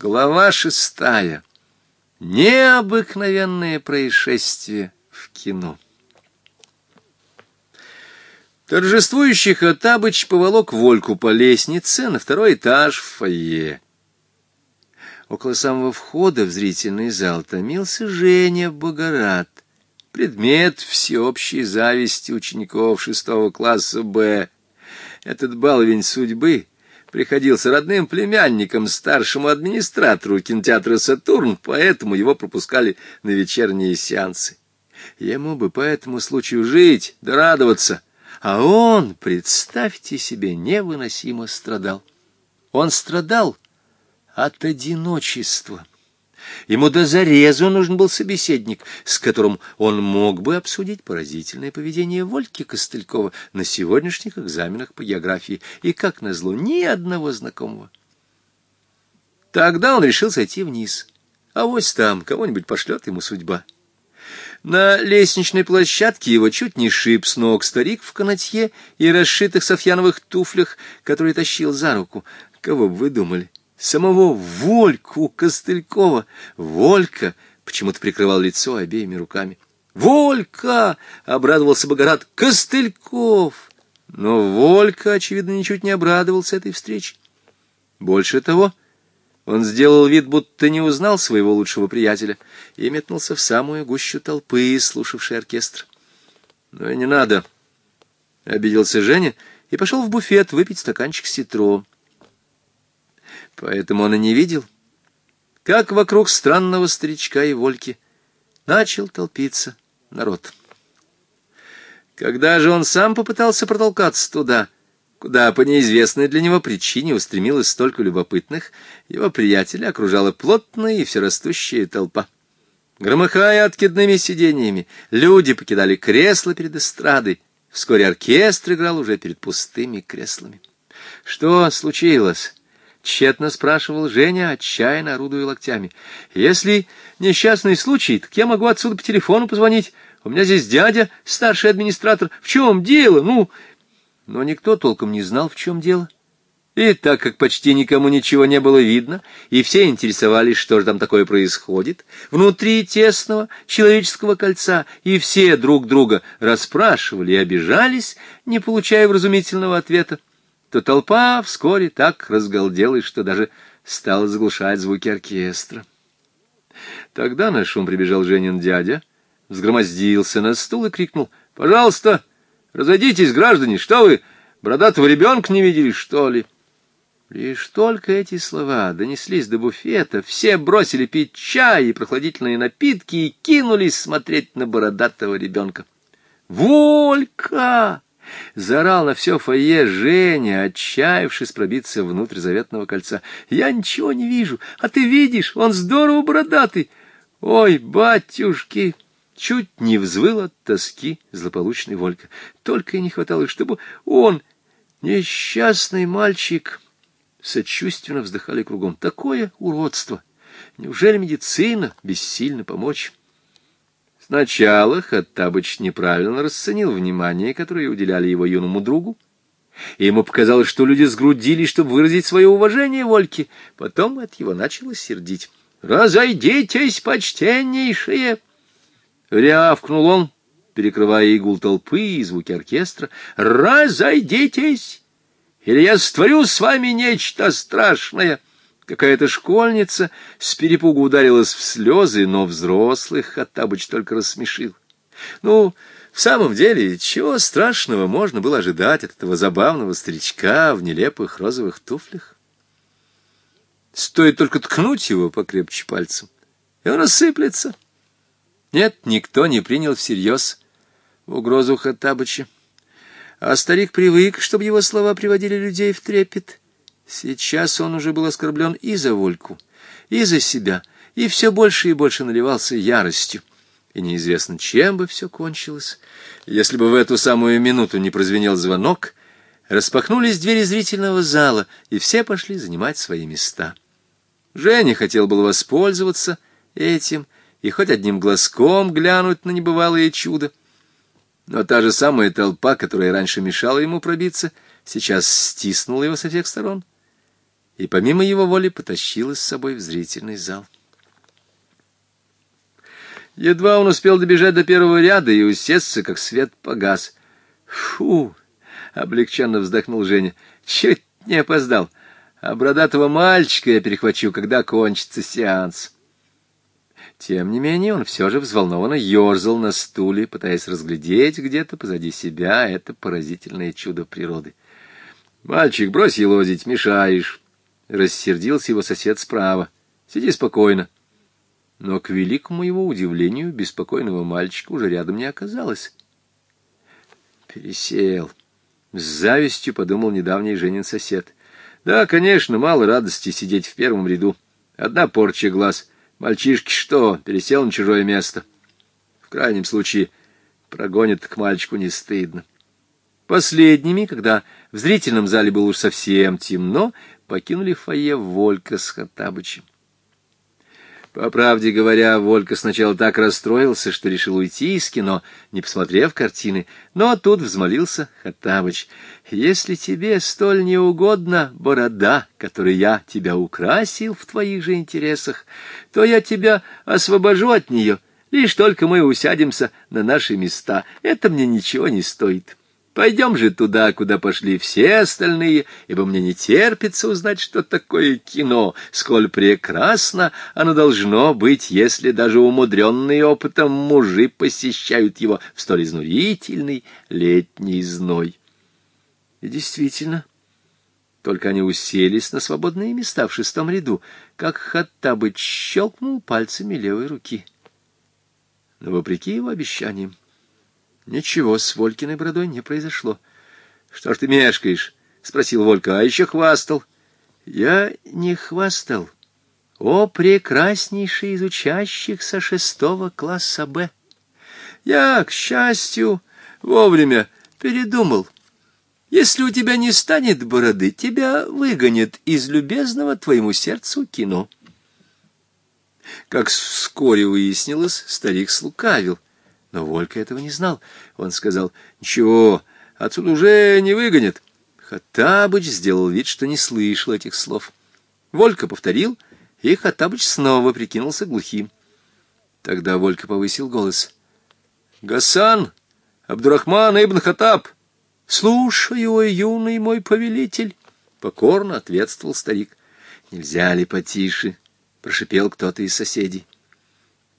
Глава шестая. Необыкновенное происшествие в кино. Торжествующий Хаттабыч поволок Вольку по лестнице на второй этаж в фойе. Около самого входа в зрительный зал томился Женя Богорат, предмет всеобщей зависти учеников шестого класса «Б». Этот баловень судьбы — приходился родным племянником старшему администратору кинотеатра «Сатурн», поэтому его пропускали на вечерние сеансы. Ему бы по этому случаю жить, да радоваться. А он, представьте себе, невыносимо страдал. Он страдал от одиночества. Ему до зарезу нужен был собеседник, с которым он мог бы обсудить поразительное поведение Вольки Костылькова на сегодняшних экзаменах по географии, и, как назло, ни одного знакомого. Тогда он решил сойти вниз, а вот там кого-нибудь пошлет ему судьба. На лестничной площадке его чуть не шиб с ног старик в канатье и расшитых софьяновых туфлях, который тащил за руку. Кого бы вы думали? — самого Вольку Костылькова. Волька почему-то прикрывал лицо обеими руками. «Волька!» — обрадовался Богорат. «Костыльков!» Но Волька, очевидно, ничуть не обрадовался этой встрече. Больше того, он сделал вид, будто не узнал своего лучшего приятеля, и метнулся в самую гущу толпы, слушавшей оркестр. «Ну и не надо!» — обиделся Женя и пошел в буфет выпить стаканчик ситро. Поэтому он и не видел, как вокруг странного старичка и Вольки начал толпиться народ. Когда же он сам попытался протолкаться туда, куда по неизвестной для него причине устремилось столько любопытных, его приятеля окружала плотная и всерастущая толпа. Громыхая откидными сиденьями, люди покидали кресла перед эстрадой. Вскоре оркестр играл уже перед пустыми креслами. «Что случилось?» Тщетно спрашивал Женя, отчаянно орудуя локтями. «Если несчастный случай, так я могу отсюда по телефону позвонить. У меня здесь дядя, старший администратор. В чем дело? Ну...» Но никто толком не знал, в чем дело. И так как почти никому ничего не было видно, и все интересовались, что же там такое происходит, внутри тесного человеческого кольца, и все друг друга расспрашивали и обижались, не получая вразумительного ответа, то толпа вскоре так разгалделась, что даже стала заглушать звуки оркестра. Тогда на шум прибежал Женин дядя, взгромоздился на стул и крикнул «Пожалуйста, разойдитесь, граждане, что вы, бородатого ребенка не видели, что ли?» Лишь только эти слова донеслись до буфета, все бросили пить чай и прохладительные напитки и кинулись смотреть на бородатого ребенка. «Волька!» Зарала все фойе Женя, отчаявшись пробиться внутрь заветного кольца. «Я ничего не вижу, а ты видишь, он здорово бородатый!» «Ой, батюшки!» Чуть не взвыл от тоски злополучный Волька. Только и не хватало, чтобы он, несчастный мальчик, сочувственно вздыхали кругом. Такое уродство! Неужели медицина бессильно помочь? Сначала Хаттабыч неправильно расценил внимание, которое уделяли его юному другу. Ему показалось, что люди сгрудились, чтобы выразить свое уважение Вольке. Потом от его начало сердить. «Разойдитесь, почтеннейшие!» Рявкнул он, перекрывая игул толпы и звуки оркестра. «Разойдитесь, или я створю с вами нечто страшное!» Какая-то школьница с перепугу ударилась в слезы, но взрослых Хаттабыч только рассмешил. Ну, в самом деле, чего страшного можно было ожидать от этого забавного старичка в нелепых розовых туфлях? Стоит только ткнуть его покрепче пальцем, и он рассыплется. Нет, никто не принял всерьез угрозу Хаттабыча. А старик привык, чтобы его слова приводили людей в трепет — Сейчас он уже был оскорблен и за Вольку, и за себя, и все больше и больше наливался яростью. И неизвестно, чем бы все кончилось, если бы в эту самую минуту не прозвенел звонок, распахнулись двери зрительного зала, и все пошли занимать свои места. Женя хотел был воспользоваться этим и хоть одним глазком глянуть на небывалое чудо. Но та же самая толпа, которая раньше мешала ему пробиться, сейчас стиснула его со всех сторон и помимо его воли потащила с собой в зрительный зал. Едва он успел добежать до первого ряда и усесться, как свет погас. «Фу!» — облегченно вздохнул Женя. «Чуть не опоздал. А бородатого мальчика я перехвачу, когда кончится сеанс». Тем не менее, он все же взволнованно ерзал на стуле, пытаясь разглядеть где-то позади себя это поразительное чудо природы. «Мальчик, брось елозить, мешаешь!» рассердился его сосед справа. Сиди спокойно. Но, к великому его удивлению, беспокойного мальчика уже рядом не оказалось. Пересел. С завистью подумал недавний Женин сосед. Да, конечно, мало радости сидеть в первом ряду. Одна порча глаз. Мальчишки что, пересел на чужое место? В крайнем случае, прогонят к мальчику не стыдно. Последними, когда в зрительном зале было уж совсем темно, покинули фойе Волька с Хаттабычем. По правде говоря, Волька сначала так расстроился, что решил уйти из кино, не посмотрев картины, но тут взмолился Хаттабыч. «Если тебе столь неугодна борода, которой я тебя украсил в твоих же интересах, то я тебя освобожу от нее, лишь только мы усядемся на наши места. Это мне ничего не стоит». Пойдем же туда, куда пошли все остальные, ибо мне не терпится узнать, что такое кино, сколь прекрасно оно должно быть, если даже умудренные опытом мужи посещают его в столь изнурительный летний зной. И действительно, только они уселись на свободные места в шестом ряду, как Хаттабыч щелкнул пальцами левой руки. Но вопреки его обещаниям, Ничего с Волькиной бородой не произошло. — Что ж ты мешкаешь? — спросил Волька. — А еще хвастал. — Я не хвастал. О, прекраснейший из учащихся шестого класса «Б». Я, к счастью, вовремя передумал. Если у тебя не станет бороды, тебя выгонят из любезного твоему сердцу кино. Как вскоре выяснилось, старик слукавил — но Волька этого не знал. Он сказал, «Ничего, отсюда уже не выгонят». Хаттабыч сделал вид, что не слышал этих слов. Волька повторил, и Хаттабыч снова прикинулся глухим. Тогда Волька повысил голос. «Гасан! Абдурахман ибн Хаттаб!» «Слушаю, ой, юный мой повелитель!» Покорно ответствовал старик. «Нельзя ли потише?» — прошипел кто-то из соседей.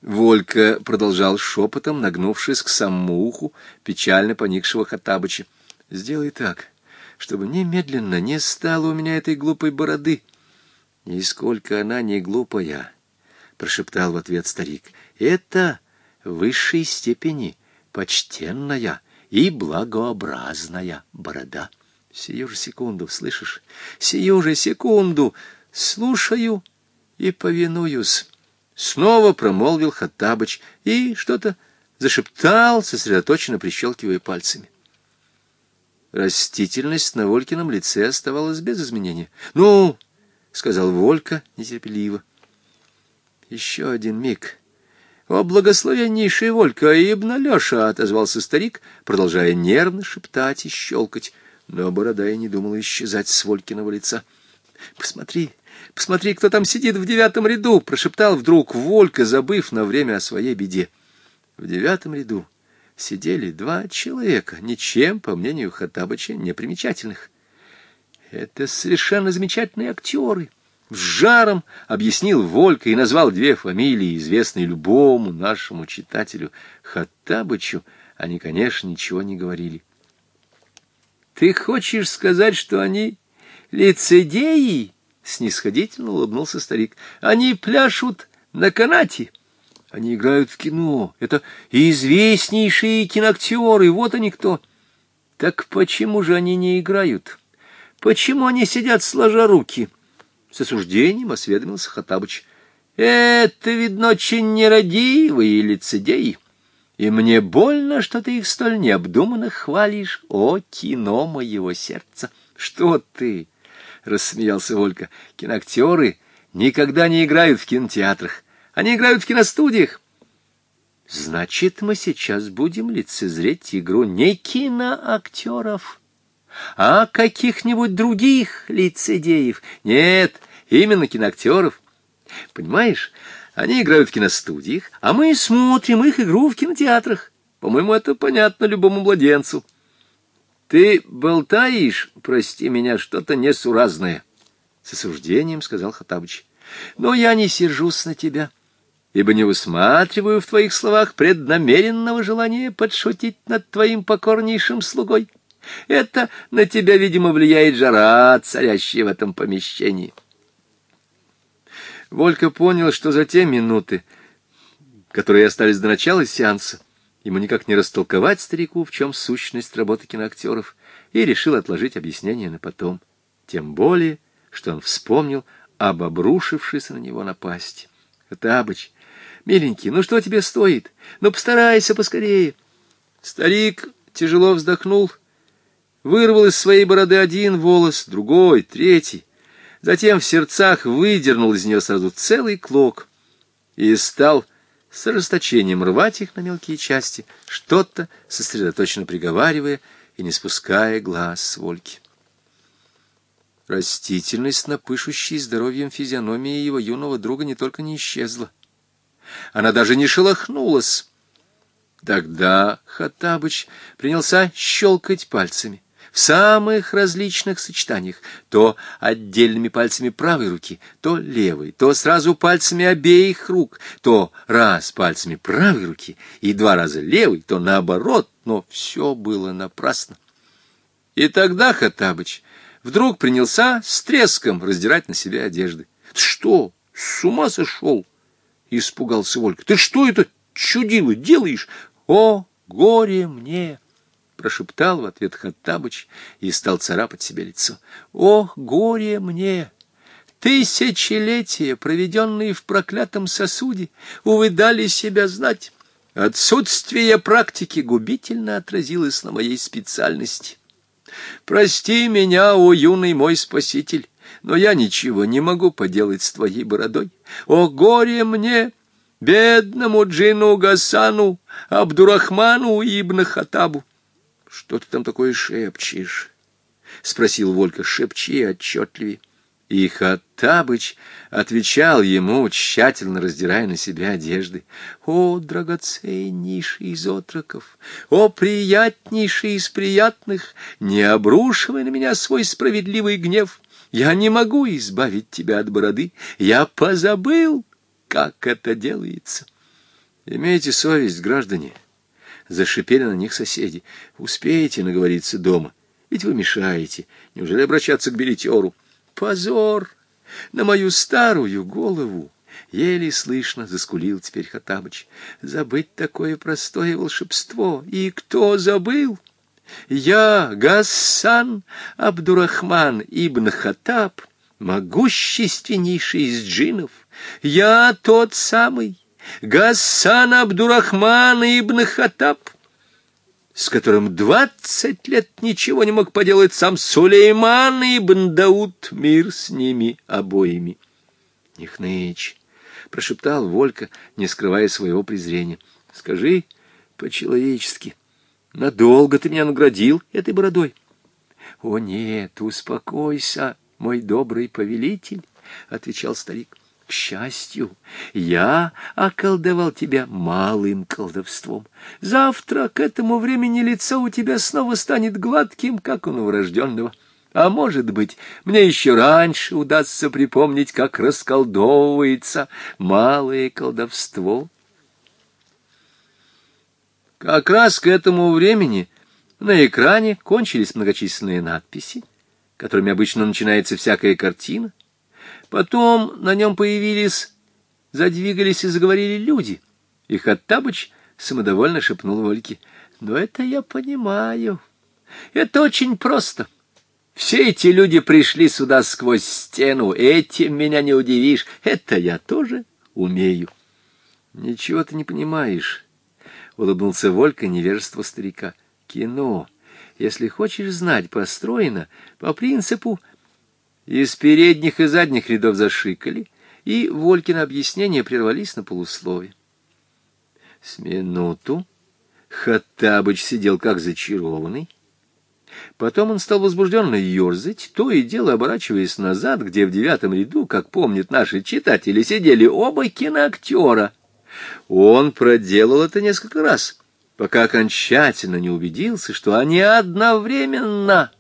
Волька продолжал шепотом, нагнувшись к самому уху печально поникшего Хаттабыча. — Сделай так, чтобы немедленно не стало у меня этой глупой бороды. — И сколько она не глупая, — прошептал в ответ старик, — это высшей степени почтенная и благообразная борода. — Сию же секунду, слышишь? Сию же секунду! Слушаю и повинуюсь. Снова промолвил Хаттабыч и что-то зашептал, сосредоточенно прищелкивая пальцами. Растительность на Волькином лице оставалась без изменения. «Ну!» — сказал Волька нетерпеливо. «Еще один миг». «О, благословеннейший Волька, Ибн Алеша!» — отозвался старик, продолжая нервно шептать и щелкать. Но борода и не думала исчезать с Волькиного лица. «Посмотри, Посмотри, кто там сидит в девятом ряду!» — прошептал вдруг Волька, забыв на время о своей беде. В девятом ряду сидели два человека, ничем, по мнению Хаттабыча, не примечательных. «Это совершенно замечательные актеры!» В жаром объяснил Волька и назвал две фамилии, известные любому нашему читателю. Хаттабычу они, конечно, ничего не говорили. «Ты хочешь сказать, что они лицедеи?» — снисходительно улыбнулся старик. «Они пляшут на канате». Они играют в кино. Это известнейшие киноактеры. Вот они кто. Так почему же они не играют? Почему они сидят сложа руки? С осуждением осведомился Хатабыч. Это, видно, очень нерадивые лицедеи. И мне больно, что ты их столь необдуманно хвалишь. О, кино моего сердца! Что ты? — рассмеялся Волька. «Киноактеры никогда не играют в кинотеатрах. Они играют в киностудиях». «Значит, мы сейчас будем лицезреть игру не киноактеров, а каких-нибудь других лицедеев. Нет, именно киноактеров. Понимаешь, они играют в киностудиях, а мы смотрим их игру в кинотеатрах. По-моему, это понятно любому младенцу». «Ты болтаешь, прости меня, что-то несуразное», — с осуждением сказал Хатабыч. «Но я не сержусь на тебя, ибо не усматриваю в твоих словах преднамеренного желания подшутить над твоим покорнейшим слугой. Это на тебя, видимо, влияет жара, царящая в этом помещении». Волька понял, что за те минуты, которые остались до начала сеанса, — ему никак не растолковать старику, в чем сущность работы киноактеров, и решил отложить объяснение на потом. Тем более, что он вспомнил об обрушившейся на него напасти. «Табыч, миленький, ну что тебе стоит? Ну постарайся поскорее!» Старик тяжело вздохнул, вырвал из своей бороды один волос, другой, третий. Затем в сердцах выдернул из нее сразу целый клок и стал с расточением рвать их на мелкие части, что-то сосредоточенно приговаривая и не спуская глаз с Вольки. Растительность, напышущей здоровьем физиономии его юного друга, не только не исчезла. Она даже не шелохнулась. Тогда Хаттабыч принялся щелкать пальцами в самых различных сочетаниях, то отдельными пальцами правой руки, то левой, то сразу пальцами обеих рук, то раз пальцами правой руки и два раза левой, то наоборот, но все было напрасно. И тогда Хаттабыч вдруг принялся с треском раздирать на себе одежды. — что, с ума сошел? — испугался Волька. — Ты что это чудило делаешь? О, горе мне! прошептал в ответ Хаттабыч и стал царапать себе лицо. «О, горе мне! Тысячелетия, проведенные в проклятом сосуде, увы, дали себя знать. Отсутствие практики губительно отразилось на моей специальности. Прости меня, о юный мой спаситель, но я ничего не могу поделать с твоей бородой. О, горе мне!» бедному джину Гасану, Абдурахману и Ибн Хатабу. «Что ты там такое шепчешь?» — спросил Волька. «Шепчи отчетливее». И Хаттабыч отвечал ему, тщательно раздирая на себя одежды. «О, драгоценнейший из отроков! О, приятнейший из приятных! Не обрушивай на меня свой справедливый гнев! Я не могу избавить тебя от бороды! Я позабыл, как это делается!» «Имейте совесть, граждане!» Зашипели на них соседи. «Успеете наговориться дома? Ведь вы мешаете. Неужели обращаться к билетеру?» «Позор! На мою старую голову!» Еле слышно заскулил теперь Хатабыч. «Забыть такое простое волшебство! И кто забыл?» «Я, Гассан Абдурахман ибн Хатаб, могущественнейший из джинов! Я тот самый!» Гассан Абдурахман ибн Хаттаб, с которым двадцать лет ничего не мог поделать сам Сулейман ибн Дауд, мир с ними обоими. Не прошептал Волька, не скрывая своего презрения. Скажи по-человечески, надолго ты меня наградил этой бородой? — О нет, успокойся, мой добрый повелитель, — отвечал старик счастью, я околдовал тебя малым колдовством. Завтра к этому времени лицо у тебя снова станет гладким, как у новорожденного. А может быть, мне еще раньше удастся припомнить, как расколдовывается малое колдовство. Как раз к этому времени на экране кончились многочисленные надписи, которыми обычно начинается всякая картина, Потом на нем появились, задвигались и заговорили люди. И Хаттабыч самодовольно шепнул Ольге. «Но это я понимаю. Это очень просто. Все эти люди пришли сюда сквозь стену. Этим меня не удивишь. Это я тоже умею». «Ничего ты не понимаешь», — улыбнулся Волька невежество старика. «Кино, если хочешь знать, построено по принципу из передних и задних рядов зашикали, и Волькина объяснения прервались на полуслове. С минуту Хаттабыч сидел как зачарованный. Потом он стал возбужденно ерзать, то и дело оборачиваясь назад, где в девятом ряду, как помнят наши читатели, сидели оба киноактера. Он проделал это несколько раз, пока окончательно не убедился, что они одновременно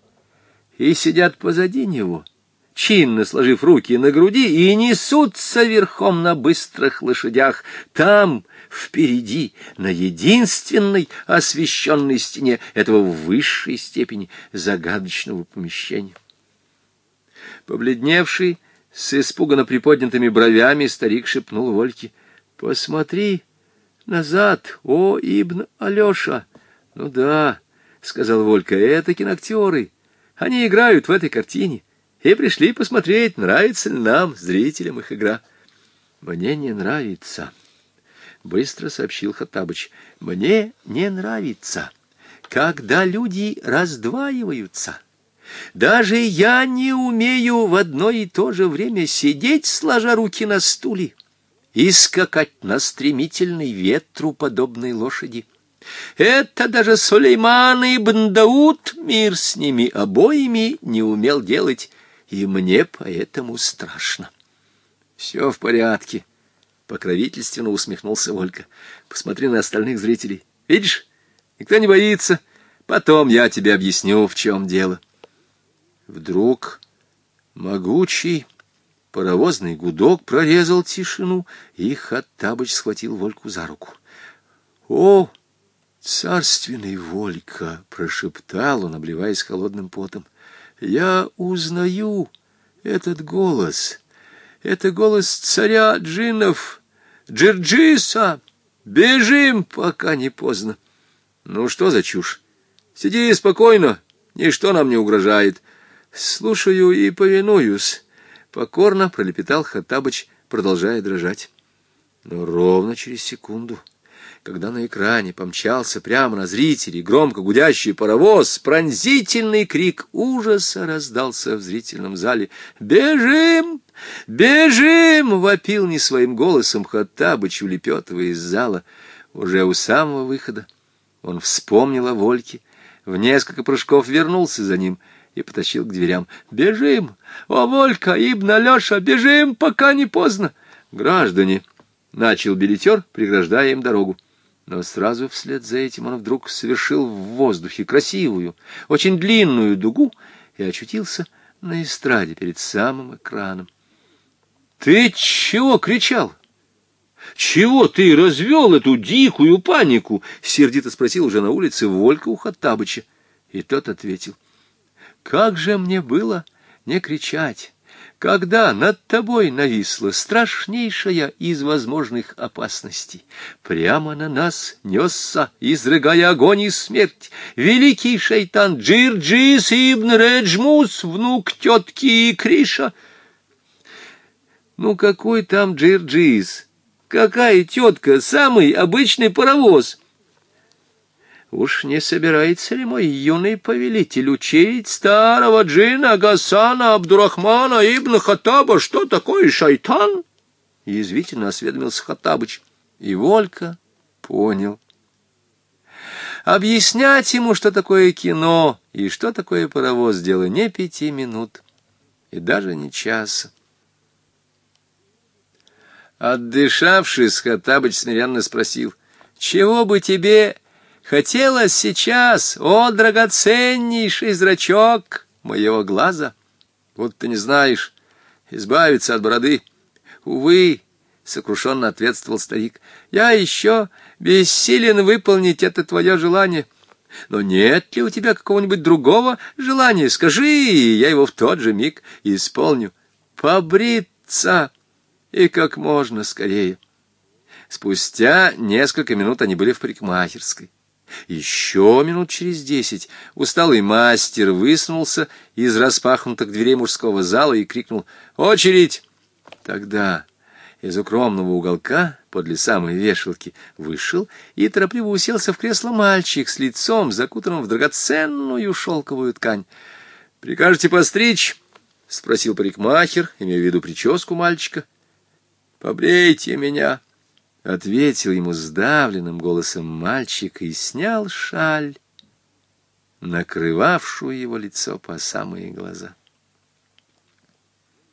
и сидят позади него — чинно сложив руки на груди, и несутся верхом на быстрых лошадях. Там, впереди, на единственной освещенной стене этого в высшей степени загадочного помещения. Побледневший, с испуганно приподнятыми бровями, старик шепнул Вольке, «Посмотри назад, о, Ибн Алеша!» «Ну да», — сказал Волька, — «это киноактеры. Они играют в этой картине» и пришли посмотреть, нравится ли нам, зрителям, их игра. «Мне не нравится», — быстро сообщил Хаттабыч. «Мне не нравится, когда люди раздваиваются». Даже я не умею в одно и то же время сидеть, сложа руки на стуле, и скакать на стремительной ветру подобной лошади. Это даже Сулейман и Бандауд мир с ними обоими не умел делать и мне поэтому страшно. Все в порядке, покровительственно усмехнулся Волька. Посмотри на остальных зрителей. Видишь, никто не боится. Потом я тебе объясню, в чем дело. Вдруг могучий паровозный гудок прорезал тишину, и Хаттабыч схватил Вольку за руку. — О, царственный Волька! — прошептал он, обливаясь холодным потом. Я узнаю этот голос. Это голос царя джиннов, Джирджиса. Бежим, пока не поздно. Ну что за чушь? Сиди спокойно, ничто нам не угрожает. Слушаю и повинуюсь. Покорно пролепетал Хаттабыч, продолжая дрожать. Но ровно через секунду когда на экране помчался прямо на зрителей громко гудящий паровоз, пронзительный крик ужаса раздался в зрительном зале. «Бежим! Бежим!» — вопил не своим голосом Хаттабыч, улепетывая из зала. Уже у самого выхода он вспомнил о Вольке, в несколько прыжков вернулся за ним — и потащил к дверям. «Бежим! О, Волька, Ибн Леша, бежим, пока не поздно!» «Граждане!» — начал билетер, преграждая им дорогу. Но сразу вслед за этим он вдруг совершил в воздухе красивую, очень длинную дугу и очутился на эстраде перед самым экраном. — Ты чего кричал? Чего ты развел эту дикую панику? — сердито спросил уже на улице Волька у Хаттабыча. И тот ответил. — Как же мне было не кричать! когда над тобой нависла страшнейшая из возможных опасностей. Прямо на нас несся, изрыгая огонь и смерть, великий шейтан Джирджис Ибн Реджмус, внук тетки и Криша. Ну какой там Джирджис? Какая тетка? Самый обычный паровоз. Уж не собирается ли мой юный повелитель учить старого джина Гасана Абдурахмана Ибн Хаттаба, что такое шайтан? Язвительно осведомился Хаттабыч. И Волька понял. Объяснять ему, что такое кино и что такое паровоз, дело не пяти минут и даже не часа. Отдышавшись, Хаттабыч смиренно спросил, «Чего бы тебе Хотелось сейчас, о, драгоценнейший зрачок моего глаза, вот ты не знаешь, избавиться от бороды. Увы, — сокрушенно ответствовал старик, — я еще бессилен выполнить это твое желание. Но нет ли у тебя какого-нибудь другого желания? Скажи, и я его в тот же миг исполню. Побриться! И как можно скорее. Спустя несколько минут они были в парикмахерской. Еще минут через десять усталый мастер высунулся из распахнутых дверей мужского зала и крикнул «Очередь!». Тогда из укромного уголка подле самой вешалки вышел и торопливо уселся в кресло мальчик с лицом, закутанным в драгоценную шелковую ткань. «Прикажете постричь?» — спросил парикмахер, имея в виду прическу мальчика. «Побрейте меня!» — ответил ему сдавленным голосом мальчик и снял шаль, накрывавшую его лицо по самые глаза.